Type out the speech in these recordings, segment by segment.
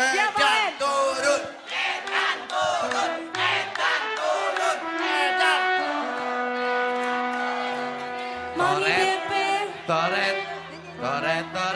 Siap Medan turun. Medan turun. Medan turun. Medan. Toret. Toret. Toret. Toret.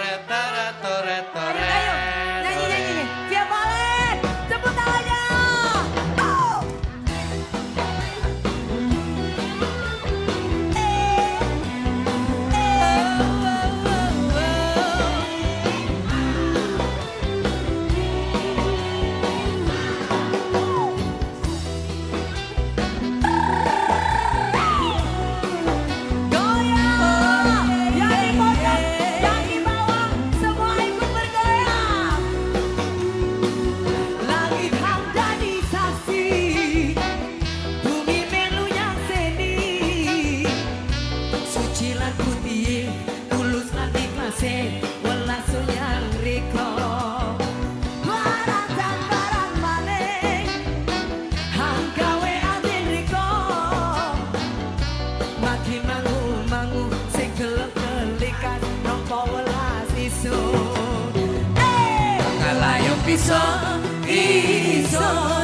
Isa, Isa.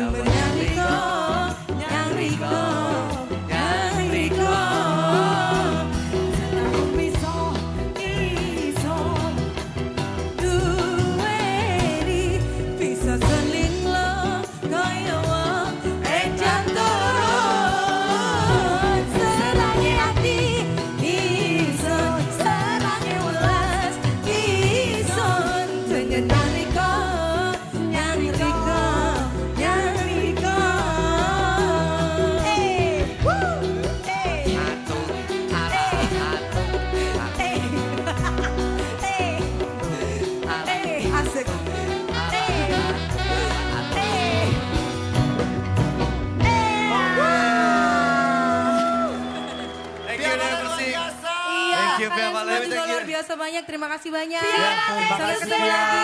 Yeah, Thank you, Dewi Persik. Thank you, Terima luar biasa banyak. Terima kasih banyak. Iya, Sampai ketemu lagi.